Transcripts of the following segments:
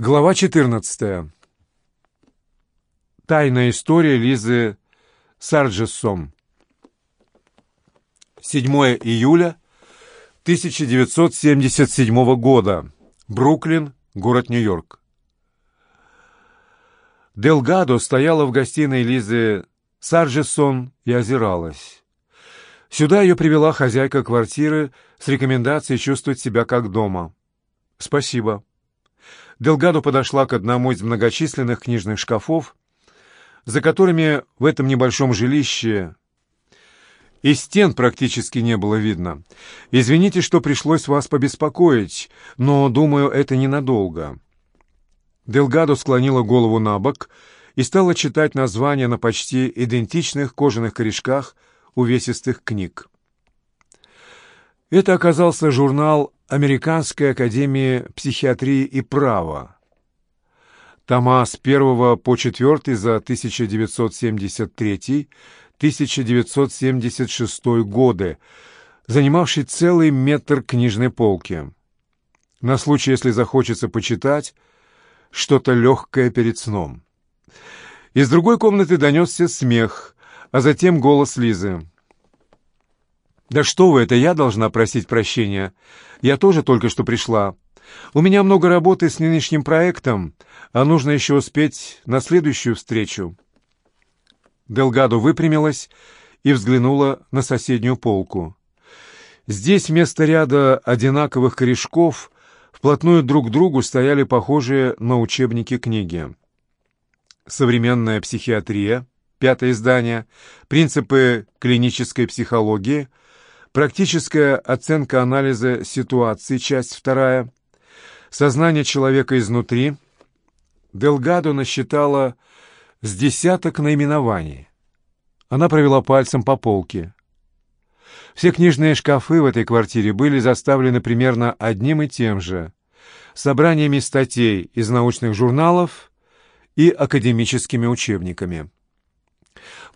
Глава 14. Тайная история Лизы Сарджессом. 7 июля 1977 года. Бруклин, город Нью-Йорк. Делгадо стояла в гостиной Лизы Сарджессон и озиралась. Сюда ее привела хозяйка квартиры с рекомендацией чувствовать себя как дома. «Спасибо». Делгадо подошла к одному из многочисленных книжных шкафов, за которыми в этом небольшом жилище и стен практически не было видно. «Извините, что пришлось вас побеспокоить, но, думаю, это ненадолго». Делгадо склонила голову на бок и стала читать названия на почти идентичных кожаных корешках увесистых книг. Это оказался журнал Американской академии психиатрии и права. Тома с 1 по 4 за 1973-1976 годы, занимавший целый метр книжной полки. На случай, если захочется почитать что-то легкое перед сном. Из другой комнаты донесся смех, а затем голос Лизы. «Да что вы, это я должна просить прощения. Я тоже только что пришла. У меня много работы с нынешним проектом, а нужно еще успеть на следующую встречу». Делгадо выпрямилась и взглянула на соседнюю полку. Здесь вместо ряда одинаковых корешков вплотную друг к другу стояли похожие на учебники книги. «Современная психиатрия», пятое издание, «Принципы клинической психологии», Практическая оценка анализа ситуации, часть вторая. Сознание человека изнутри. Делгадо насчитала с десяток наименований. Она провела пальцем по полке. Все книжные шкафы в этой квартире были заставлены примерно одним и тем же собраниями статей из научных журналов и академическими учебниками.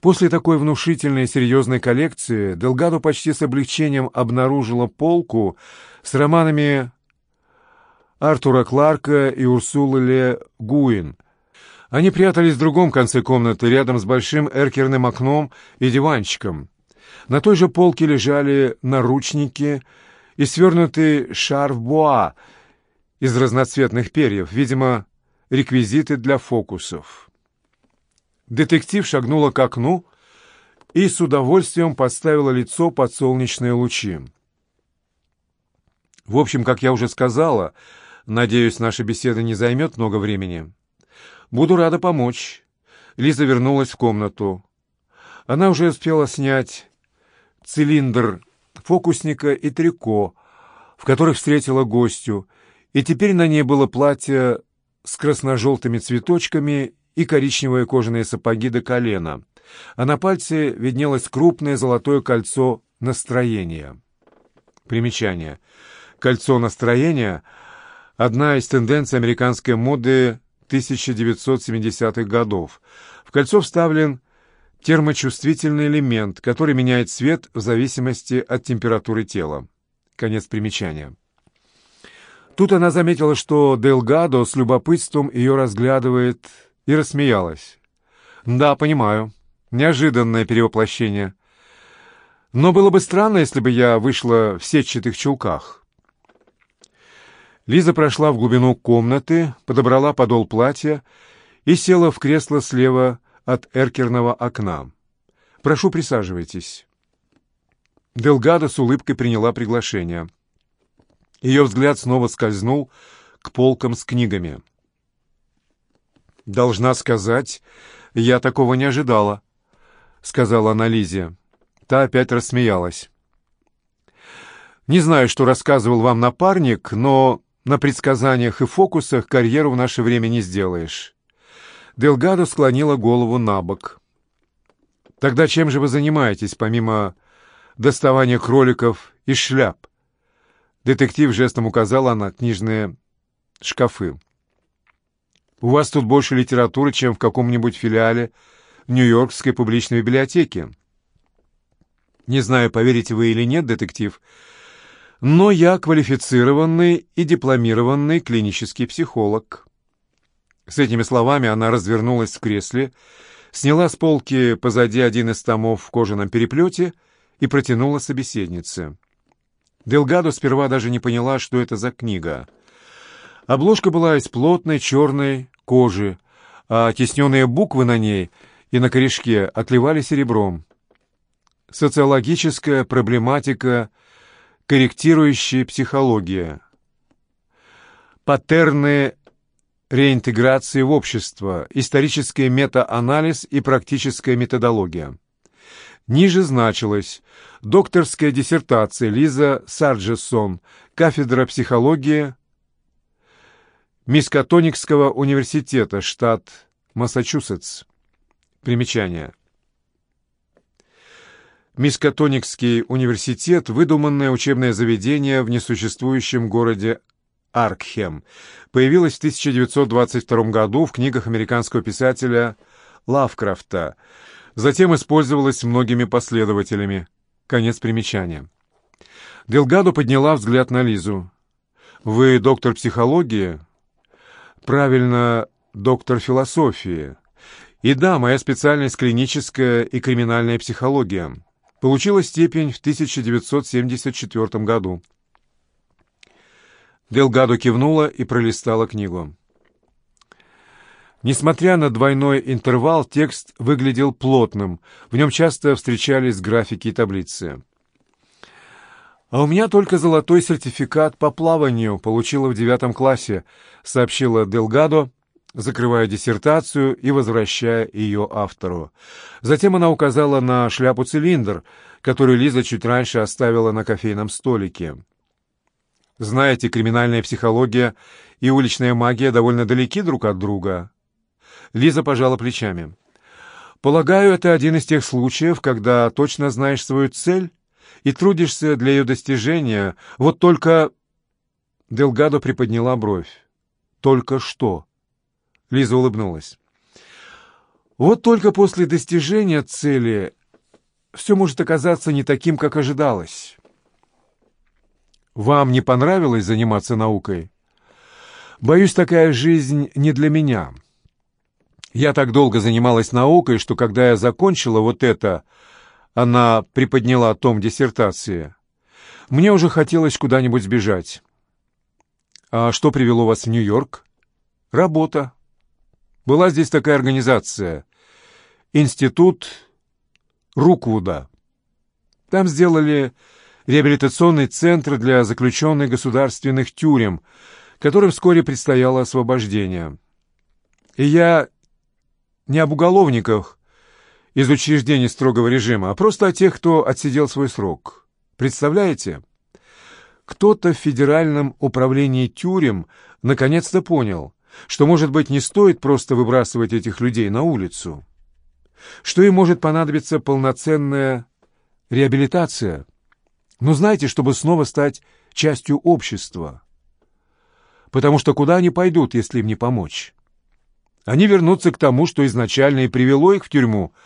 После такой внушительной и серьезной коллекции Делгадо почти с облегчением обнаружила полку с романами Артура Кларка и Урсулы Ле Гуин. Они прятались в другом конце комнаты, рядом с большим эркерным окном и диванчиком. На той же полке лежали наручники и свернутый шарф-буа из разноцветных перьев, видимо, реквизиты для фокусов. Детектив шагнула к окну и с удовольствием подставила лицо под солнечные лучи. В общем, как я уже сказала, надеюсь, наша беседа не займет много времени. Буду рада помочь. Лиза вернулась в комнату. Она уже успела снять цилиндр фокусника и трико, в которых встретила гостю, и теперь на ней было платье с красно-желтыми цветочками и коричневые кожаные сапоги до колена, а на пальце виднелось крупное золотое кольцо настроения. Примечание. Кольцо настроения — одна из тенденций американской моды 1970-х годов. В кольцо вставлен термочувствительный элемент, который меняет цвет в зависимости от температуры тела. Конец примечания. Тут она заметила, что Делгадо с любопытством ее разглядывает и рассмеялась. «Да, понимаю. Неожиданное перевоплощение. Но было бы странно, если бы я вышла в сетчатых чулках». Лиза прошла в глубину комнаты, подобрала подол платья и села в кресло слева от эркерного окна. «Прошу, присаживайтесь». Делгада с улыбкой приняла приглашение. Ее взгляд снова скользнул к полкам с книгами. «Должна сказать, я такого не ожидала», — сказала она Лизе. Та опять рассмеялась. «Не знаю, что рассказывал вам напарник, но на предсказаниях и фокусах карьеру в наше время не сделаешь». Делгадо склонила голову на бок. «Тогда чем же вы занимаетесь, помимо доставания кроликов из шляп?» Детектив жестом указала на книжные шкафы. У вас тут больше литературы, чем в каком-нибудь филиале Нью-Йоркской публичной библиотеки. Не знаю, поверите вы или нет, детектив, но я квалифицированный и дипломированный клинический психолог. С этими словами она развернулась в кресле, сняла с полки позади один из томов в кожаном переплете и протянула собеседнице. Делгадо сперва даже не поняла, что это за книга. Обложка была из плотной черной кожи, а тесненные буквы на ней и на корешке отливали серебром. Социологическая проблематика, корректирующая психология. Паттерны реинтеграции в общество, исторический метаанализ и практическая методология. Ниже значилось докторская диссертация Лиза Сарджессон, кафедра психологии Мискатоникского университета, штат Массачусетс. Примечание. Мискатоникский университет – выдуманное учебное заведение в несуществующем городе Аркхем. Появилось в 1922 году в книгах американского писателя Лавкрафта. Затем использовалось многими последователями. Конец примечания. Делгадо подняла взгляд на Лизу. «Вы доктор психологии?» Правильно, доктор философии. И да, моя специальность клиническая и криминальная психология. Получила степень в 1974 году. Делгадо кивнула и пролистала книгу. Несмотря на двойной интервал, текст выглядел плотным, в нем часто встречались графики и таблицы. «А у меня только золотой сертификат по плаванию получила в девятом классе», сообщила Делгадо, закрывая диссертацию и возвращая ее автору. Затем она указала на шляпу-цилиндр, которую Лиза чуть раньше оставила на кофейном столике. «Знаете, криминальная психология и уличная магия довольно далеки друг от друга». Лиза пожала плечами. «Полагаю, это один из тех случаев, когда точно знаешь свою цель?» И трудишься для ее достижения, вот только...» Делгадо приподняла бровь. «Только что?» Лиза улыбнулась. «Вот только после достижения цели все может оказаться не таким, как ожидалось». «Вам не понравилось заниматься наукой?» «Боюсь, такая жизнь не для меня. Я так долго занималась наукой, что когда я закончила вот это, она приподняла том диссертации. Мне уже хотелось куда-нибудь сбежать. А что привело вас в Нью-Йорк? Работа. Была здесь такая организация. Институт Руквуда. Там сделали реабилитационный центр для заключенных государственных тюрем, которым вскоре предстояло освобождение. И я не об уголовниках, из учреждений строгого режима, а просто о тех, кто отсидел свой срок. Представляете? Кто-то в Федеральном управлении тюрем наконец-то понял, что, может быть, не стоит просто выбрасывать этих людей на улицу, что им может понадобиться полноценная реабилитация, но знаете, чтобы снова стать частью общества. Потому что куда они пойдут, если им не помочь? Они вернутся к тому, что изначально и привело их в тюрьму –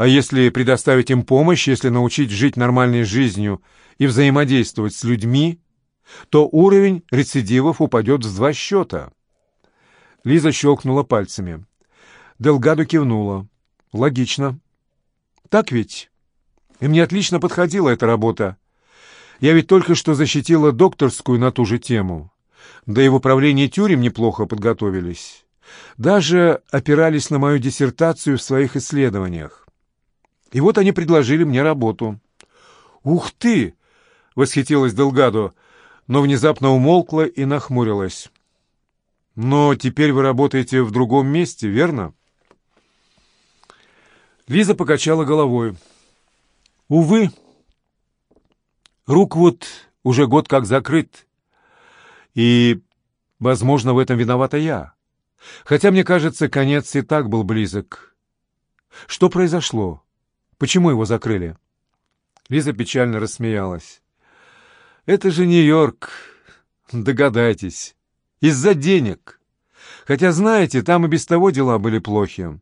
а если предоставить им помощь, если научить жить нормальной жизнью и взаимодействовать с людьми, то уровень рецидивов упадет в два счета. Лиза щелкнула пальцами. Делгадо кивнула. Логично. Так ведь? И мне отлично подходила эта работа. Я ведь только что защитила докторскую на ту же тему. Да и в управлении тюрем неплохо подготовились. Даже опирались на мою диссертацию в своих исследованиях. И вот они предложили мне работу. «Ух ты!» — восхитилась Делгадо, но внезапно умолкла и нахмурилась. «Но теперь вы работаете в другом месте, верно?» Лиза покачала головой. «Увы, Руквуд уже год как закрыт, и, возможно, в этом виновата я. Хотя, мне кажется, конец и так был близок. Что произошло?» Почему его закрыли?» Лиза печально рассмеялась. «Это же Нью-Йорк. Догадайтесь. Из-за денег. Хотя, знаете, там и без того дела были плохи.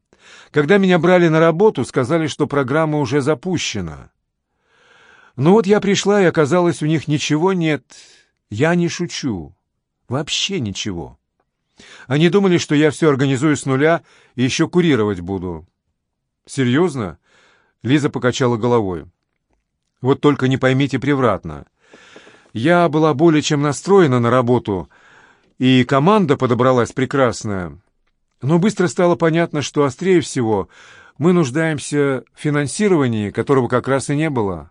Когда меня брали на работу, сказали, что программа уже запущена. Но вот я пришла, и оказалось, у них ничего нет. Я не шучу. Вообще ничего. Они думали, что я все организую с нуля и еще курировать буду. Серьезно? Лиза покачала головой. Вот только не поймите превратно. Я была более чем настроена на работу, и команда подобралась прекрасная. Но быстро стало понятно, что острее всего мы нуждаемся в финансировании, которого как раз и не было.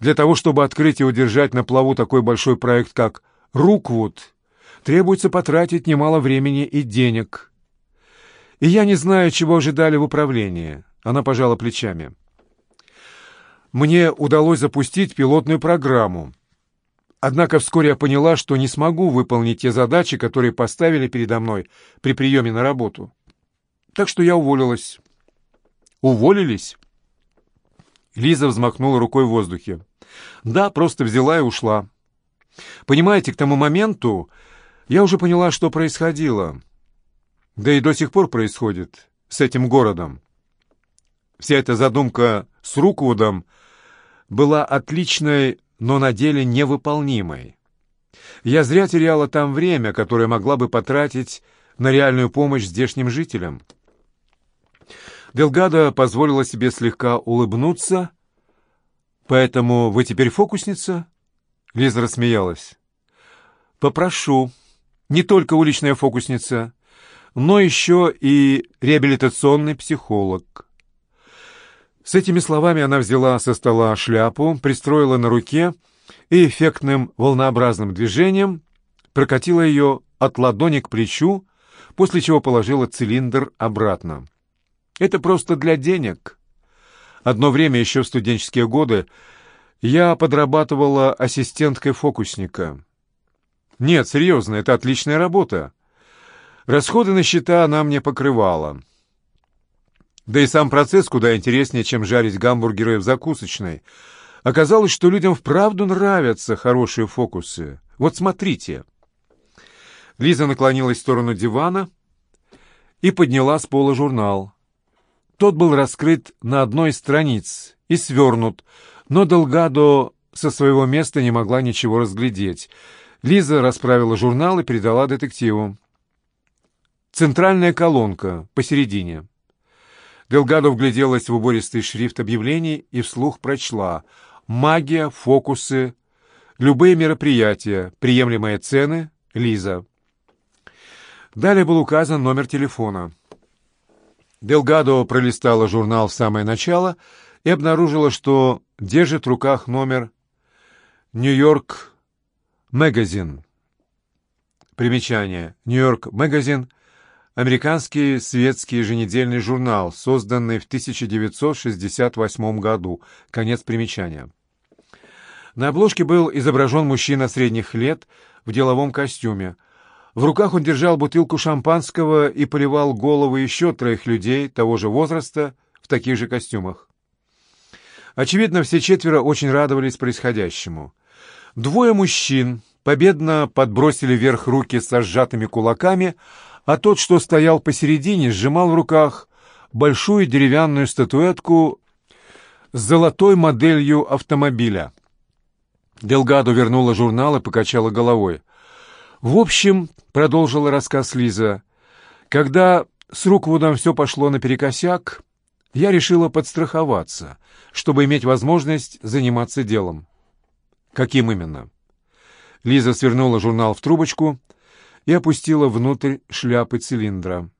Для того, чтобы открыть и удержать на плаву такой большой проект, как «Руквуд», требуется потратить немало времени и денег. И я не знаю, чего ожидали в управлении. Она пожала плечами. Мне удалось запустить пилотную программу. Однако вскоре я поняла, что не смогу выполнить те задачи, которые поставили передо мной при приеме на работу. Так что я уволилась. Уволились? Лиза взмахнула рукой в воздухе. Да, просто взяла и ушла. Понимаете, к тому моменту я уже поняла, что происходило. Да и до сих пор происходит с этим городом. Вся эта задумка с Руквудом была отличной, но на деле невыполнимой. Я зря теряла там время, которое могла бы потратить на реальную помощь здешним жителям. Делгадо позволила себе слегка улыбнуться. «Поэтому вы теперь фокусница?» Лиза рассмеялась. «Попрошу. Не только уличная фокусница, но еще и реабилитационный психолог». С этими словами она взяла со стола шляпу, пристроила на руке и эффектным волнообразным движением прокатила ее от ладони к плечу, после чего положила цилиндр обратно. «Это просто для денег». Одно время, еще в студенческие годы, я подрабатывала ассистенткой фокусника. Нет, серьезно, это отличная работа. Расходы на счета она мне покрывала. Да и сам процесс куда интереснее, чем жарить гамбургеры в закусочной. Оказалось, что людям вправду нравятся хорошие фокусы. Вот смотрите. Лиза наклонилась в сторону дивана и подняла с пола журнал. Тот был раскрыт на одной из страниц и свернут, но Делгадо со своего места не могла ничего разглядеть. Лиза расправила журнал и передала детективу. Центральная колонка посередине. Делгадо вгляделась в убористый шрифт объявлений и вслух прочла «Магия, фокусы, любые мероприятия, приемлемые цены, Лиза». Далее был указан номер телефона. Делгадо пролистала журнал в самое начало и обнаружила, что держит в руках номер «Нью-Йорк Магазин». Примечание. «Нью-Йорк Магазин» — Американский светский еженедельный журнал, созданный в 1968 году. Конец примечания. На обложке был изображен мужчина средних лет в деловом костюме. В руках он держал бутылку шампанского и поливал головы еще троих людей того же возраста в таких же костюмах. Очевидно, все четверо очень радовались происходящему. Двое мужчин победно подбросили вверх руки со сжатыми кулаками, а тот, что стоял посередине, сжимал в руках большую деревянную статуэтку с золотой моделью автомобиля. Делгадо вернула журнал и покачала головой. «В общем», — продолжила рассказ Лиза, — «когда с Руквудом все пошло наперекосяк, я решила подстраховаться, чтобы иметь возможность заниматься делом». «Каким именно?» Лиза свернула журнал в трубочку — и опустила внутрь шляпы цилиндра.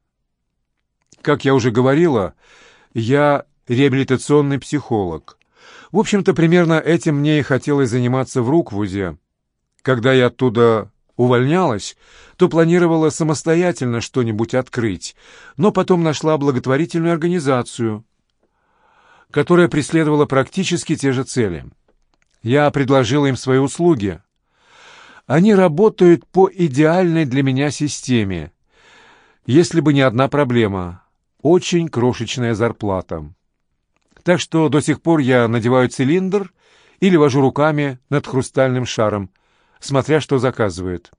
Как я уже говорила, я реабилитационный психолог. В общем-то, примерно этим мне и хотелось заниматься в Руквуде. Когда я оттуда увольнялась, то планировала самостоятельно что-нибудь открыть, но потом нашла благотворительную организацию, которая преследовала практически те же цели. Я предложила им свои услуги. Они работают по идеальной для меня системе. Если бы не одна проблема — очень крошечная зарплата. Так что до сих пор я надеваю цилиндр или вожу руками над хрустальным шаром, смотря что заказывают.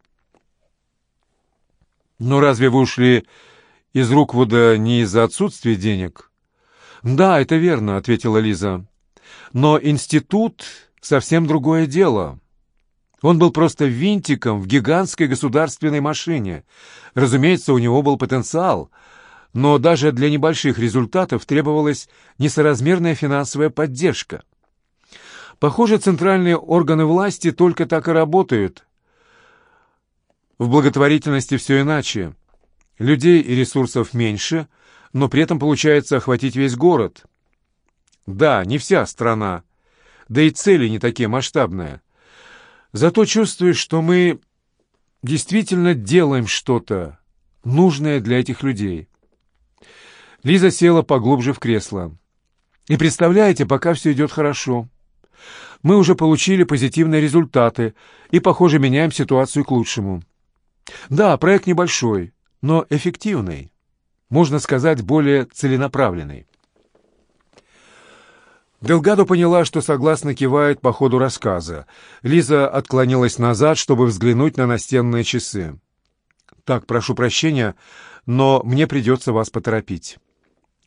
Но разве вы ушли из Руквуда не из-за отсутствия денег? Да, это верно, ответила Лиза. Но институт — совсем другое дело. Он был просто винтиком в гигантской государственной машине. Разумеется, у него был потенциал, но даже для небольших результатов требовалась несоразмерная финансовая поддержка. Похоже, центральные органы власти только так и работают. В благотворительности все иначе. Людей и ресурсов меньше, но при этом получается охватить весь город. Да, не вся страна, да и цели не такие масштабные. Зато чувствуешь, что мы действительно делаем что-то нужное для этих людей. Лиза села поглубже в кресло. И представляете, пока все идет хорошо. Мы уже получили позитивные результаты и, похоже, меняем ситуацию к лучшему. Да, проект небольшой, но эффективный. Можно сказать, более целенаправленный. Делгадо поняла, что согласно кивает по ходу рассказа. Лиза отклонилась назад, чтобы взглянуть на настенные часы. «Так, прошу прощения, но мне придется вас поторопить».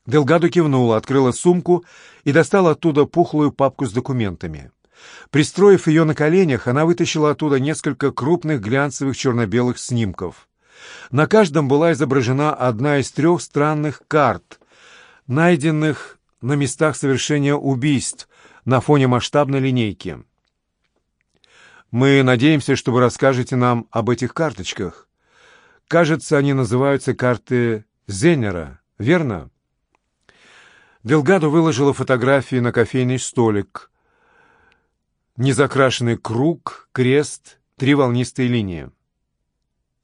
Делгадо кивнула, открыла сумку и достала оттуда пухлую папку с документами. Пристроив ее на коленях, она вытащила оттуда несколько крупных глянцевых черно-белых снимков. На каждом была изображена одна из трех странных карт, найденных на местах совершения убийств на фоне масштабной линейки. «Мы надеемся, что вы расскажете нам об этих карточках. Кажется, они называются карты Зеннера, верно?» Делгадо выложила фотографии на кофейный столик. Незакрашенный круг, крест, три волнистые линии.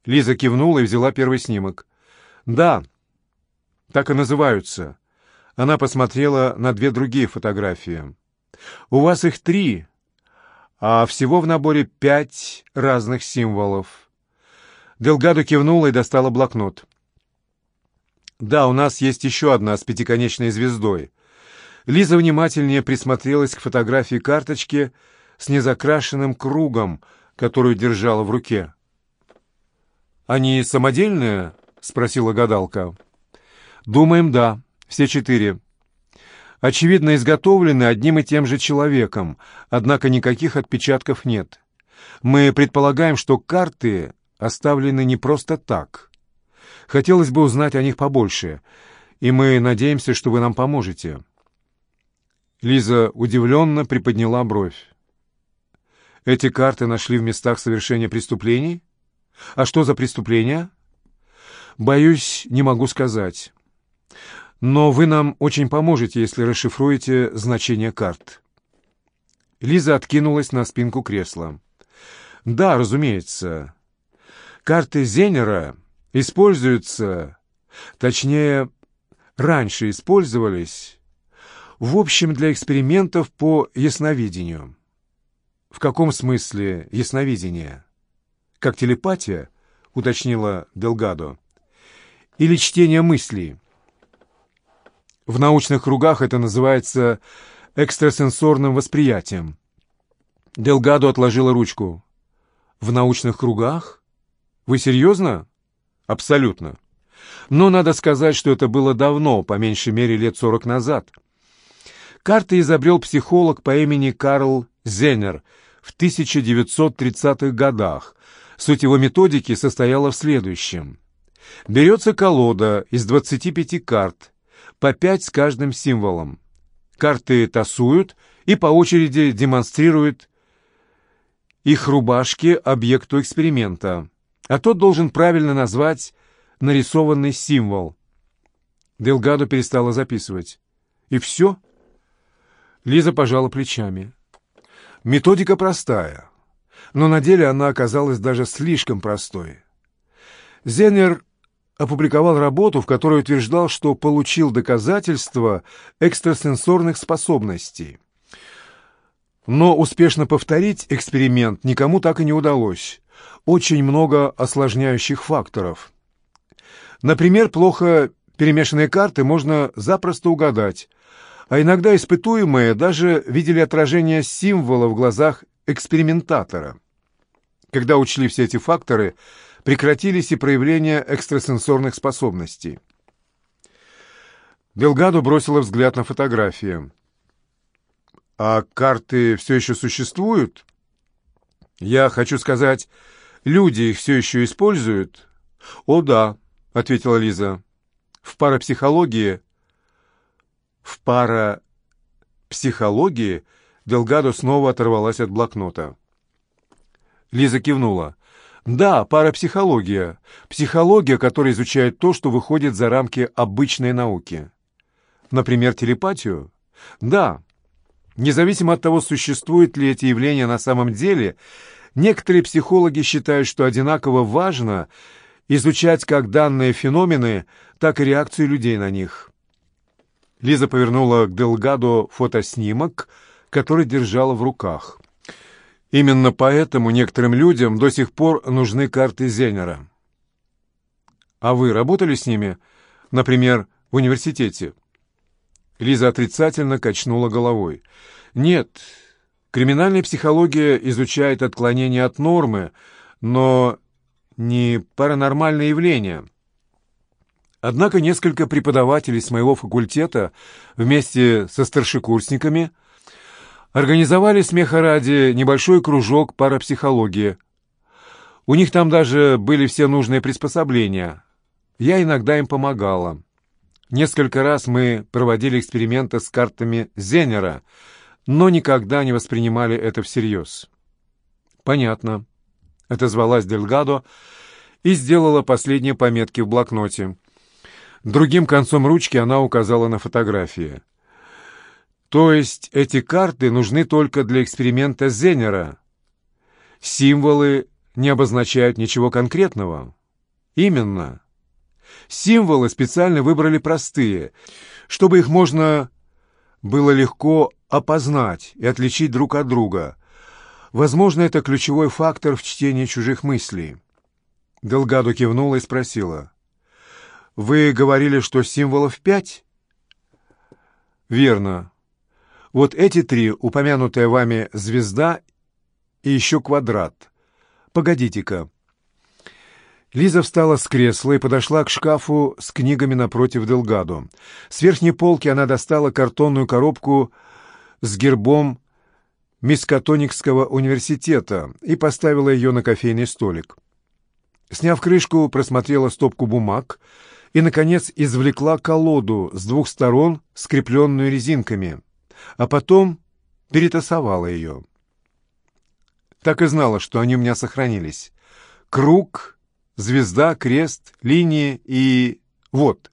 Лиза кивнула и взяла первый снимок. «Да, так и называются». Она посмотрела на две другие фотографии. «У вас их три, а всего в наборе пять разных символов». Делгадо кивнула и достала блокнот. Да, у нас есть еще одна с пятиконечной звездой. Лиза внимательнее присмотрелась к фотографии карточки с незакрашенным кругом, которую держала в руке. «Они самодельные?» — спросила гадалка. «Думаем, да. Все четыре. Очевидно, изготовлены одним и тем же человеком, однако никаких отпечатков нет. Мы предполагаем, что карты оставлены не просто так». Хотелось бы узнать о них побольше, и мы надеемся, что вы нам поможете». Лиза удивленно приподняла бровь. «Эти карты нашли в местах совершения преступлений? А что за преступления?» «Боюсь, не могу сказать. Но вы нам очень поможете, если расшифруете значение карт». Лиза откинулась на спинку кресла. «Да, разумеется. Карты Зенера используются, точнее, раньше использовались, в общем, для экспериментов по ясновидению. В каком смысле ясновидение? Как телепатия, уточнила Делгадо. Или чтение мыслей? В научных кругах это называется экстрасенсорным восприятием. Делгадо отложила ручку. В научных кругах? Вы серьезно? Абсолютно. Но надо сказать, что это было давно, по меньшей мере лет сорок назад. Карты изобрел психолог по имени Карл Зеннер в 1930-х годах. Суть его методики состояла в следующем. Берется колода из 25 карт, по 5 с каждым символом. Карты тасуют и по очереди демонстрируют их рубашки объекту эксперимента а тот должен правильно назвать нарисованный символ. Делгадо перестала записывать. «И все?» Лиза пожала плечами. Методика простая, но на деле она оказалась даже слишком простой. Зенер опубликовал работу, в которой утверждал, что получил доказательства экстрасенсорных способностей. Но успешно повторить эксперимент никому так и не удалось очень много осложняющих факторов. Например, плохо перемешанные карты можно запросто угадать, а иногда испытуемые даже видели отражение символа в глазах экспериментатора. Когда учли все эти факторы, прекратились и проявления экстрасенсорных способностей. Делгадо бросила взгляд на фотографии. «А карты все еще существуют?» Я хочу сказать, люди их все еще используют? О, да, ответила Лиза. В парапсихологии... В парапсихологии Делгадо снова оторвалась от блокнота. Лиза кивнула. Да, парапсихология. Психология, которая изучает то, что выходит за рамки обычной науки. Например, телепатию? Да. Независимо от того, существуют ли эти явления на самом деле, некоторые психологи считают, что одинаково важно изучать как данные феномены, так и реакцию людей на них. Лиза повернула к Делгадо фотоснимок, который держала в руках. Именно поэтому некоторым людям до сих пор нужны карты Зенера. А вы работали с ними, например, в университете? Лиза отрицательно качнула головой. Нет, криминальная психология изучает отклонения от нормы, но не паранормальные явления. Однако несколько преподавателей с моего факультета вместе со старшекурсниками – Организовали смеха ради небольшой кружок парапсихологии. У них там даже были все нужные приспособления. Я иногда им помогала. Несколько раз мы проводили эксперименты с картами Зенера, но никогда не воспринимали это всерьез. «Понятно», — отозвалась Дельгадо и сделала последние пометки в блокноте. Другим концом ручки она указала на фотографии. То есть эти карты нужны только для эксперимента Зенера. Символы не обозначают ничего конкретного. Именно. Символы специально выбрали простые, чтобы их можно было легко опознать и отличить друг от друга. Возможно, это ключевой фактор в чтении чужих мыслей. Делгадо кивнула и спросила. «Вы говорили, что символов пять?» «Верно. Вот эти три, упомянутая вами звезда и еще квадрат. Погодите-ка. Лиза встала с кресла и подошла к шкафу с книгами напротив Делгадо. С верхней полки она достала картонную коробку с гербом Мискатоникского университета и поставила ее на кофейный столик. Сняв крышку, просмотрела стопку бумаг и, наконец, извлекла колоду с двух сторон, скрепленную резинками — а потом перетасовала ее. Так и знала, что они у меня сохранились. Круг, звезда, крест, линии и... вот.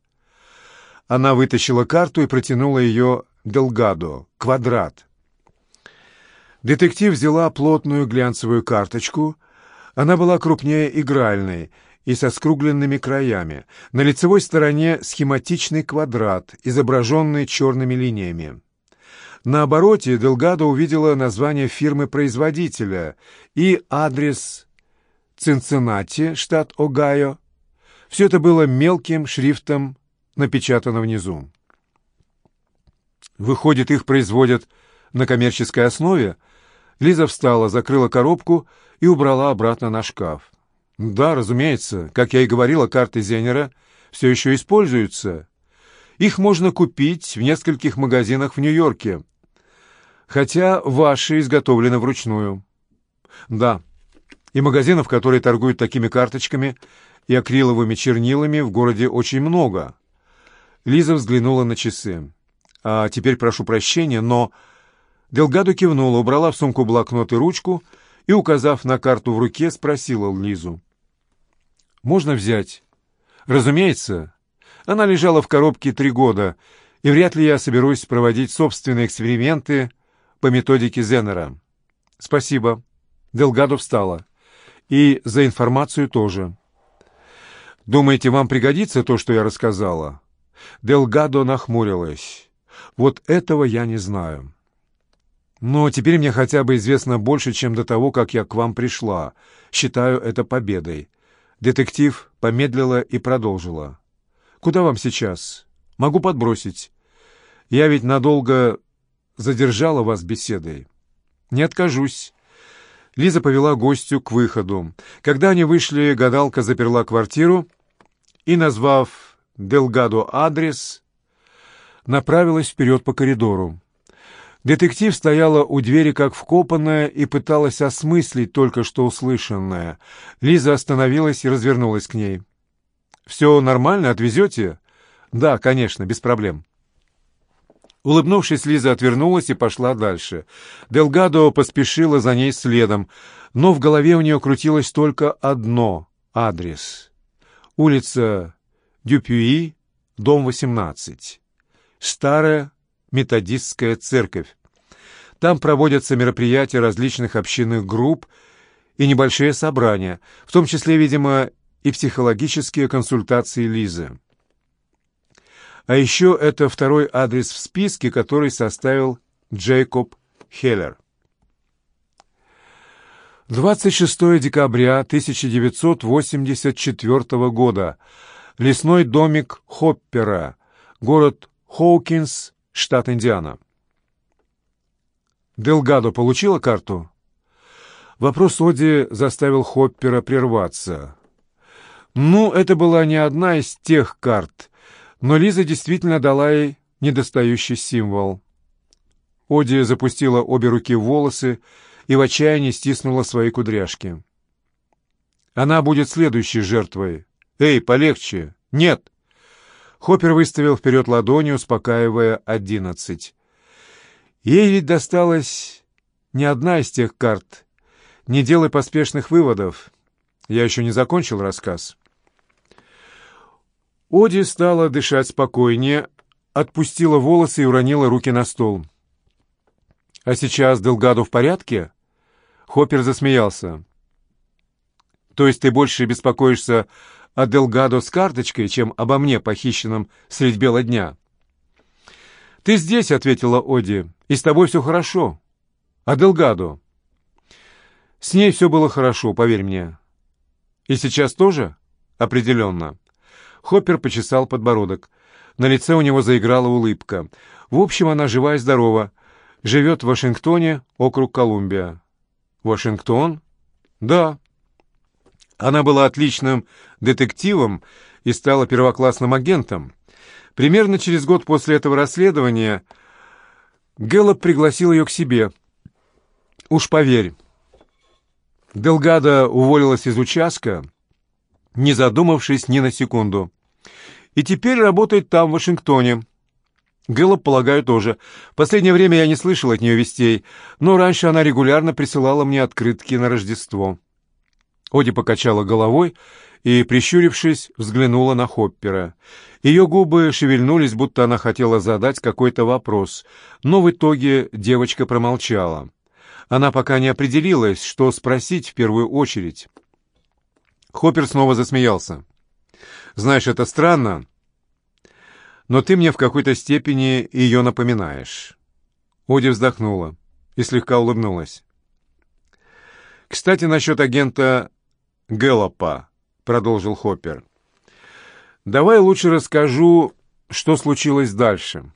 Она вытащила карту и протянула ее Делгадо, квадрат. Детектив взяла плотную глянцевую карточку. Она была крупнее игральной и со скругленными краями. На лицевой стороне схематичный квадрат, изображенный черными линиями. На обороте Делгадо увидела название фирмы-производителя и адрес Цинциннати, штат Огайо. Все это было мелким шрифтом напечатано внизу. Выходит, их производят на коммерческой основе? Лиза встала, закрыла коробку и убрала обратно на шкаф. Да, разумеется, как я и говорила, карты Зенера все еще используются. Их можно купить в нескольких магазинах в Нью-Йорке хотя ваши изготовлены вручную. Да, и магазинов, которые торгуют такими карточками и акриловыми чернилами, в городе очень много. Лиза взглянула на часы. А теперь прошу прощения, но... Делгадо кивнула, убрала в сумку блокнот и ручку и, указав на карту в руке, спросила Лизу. «Можно взять?» «Разумеется. Она лежала в коробке три года, и вряд ли я соберусь проводить собственные эксперименты по методике Зенера. Спасибо. Делгадо встала. И за информацию тоже. Думаете, вам пригодится то, что я рассказала? Делгадо нахмурилась. Вот этого я не знаю. Но теперь мне хотя бы известно больше, чем до того, как я к вам пришла. Считаю это победой. Детектив помедлила и продолжила. «Куда вам сейчас? Могу подбросить. Я ведь надолго задержала вас беседой. Не откажусь. Лиза повела гостю к выходу. Когда они вышли, гадалка заперла квартиру и, назвав Делгадо адрес, направилась вперед по коридору. Детектив стояла у двери как вкопанная и пыталась осмыслить только что услышанное. Лиза остановилась и развернулась к ней. «Все нормально? Отвезете?» «Да, конечно, без проблем». Улыбнувшись, Лиза отвернулась и пошла дальше. Делгадо поспешила за ней следом, но в голове у нее крутилось только одно — адрес. Улица Дюпюи, дом 18. Старая методистская церковь. Там проводятся мероприятия различных общинных групп и небольшие собрания, в том числе, видимо, и психологические консультации Лизы. А еще это второй адрес в списке, который составил Джейкоб Хеллер. 26 декабря 1984 года. Лесной домик Хоппера, город Хоукинс, штат Индиана. Делгадо получила карту? Вопрос Оди заставил Хоппера прерваться. Ну, это была не одна из тех карт, но Лиза действительно дала ей недостающий символ. Оди запустила обе руки в волосы и в отчаянии стиснула свои кудряшки. Она будет следующей жертвой. «Эй, полегче!» «Нет!» Хоппер выставил вперед ладони, успокаивая одиннадцать. Ей ведь досталась не одна из тех карт. Не делай поспешных выводов. Я еще не закончил рассказ. Оди стала дышать спокойнее, отпустила волосы и уронила руки на стол. «А сейчас Делгадо в порядке?» Хоппер засмеялся. «То есть ты больше беспокоишься о Делгадо с карточкой, чем обо мне, похищенном средь бела дня?» «Ты здесь», — ответила Оди, — «и с тобой все хорошо. А Делгадо?» «С ней все было хорошо, поверь мне». «И сейчас тоже?» «Определенно». Хоппер почесал подбородок. На лице у него заиграла улыбка. В общем, она жива и здорова. Живет в Вашингтоне, округ Колумбия. Вашингтон? Да. Она была отличным детективом и стала первоклассным агентом. Примерно через год после этого расследования Гэллоп пригласил ее к себе. Уж поверь. Делгада уволилась из участка, не задумавшись ни на секунду. И теперь работает там, в Вашингтоне. Гэллоп, полагаю, тоже. Последнее время я не слышал от нее вестей, но раньше она регулярно присылала мне открытки на Рождество. Оди покачала головой и, прищурившись, взглянула на Хоппера. Ее губы шевельнулись, будто она хотела задать какой-то вопрос, но в итоге девочка промолчала. Она пока не определилась, что спросить в первую очередь. Хоппер снова засмеялся. «Знаешь, это странно, но ты мне в какой-то степени ее напоминаешь». Оди вздохнула и слегка улыбнулась. «Кстати, насчет агента Гэллопа», — продолжил Хоппер. «Давай лучше расскажу, что случилось дальше».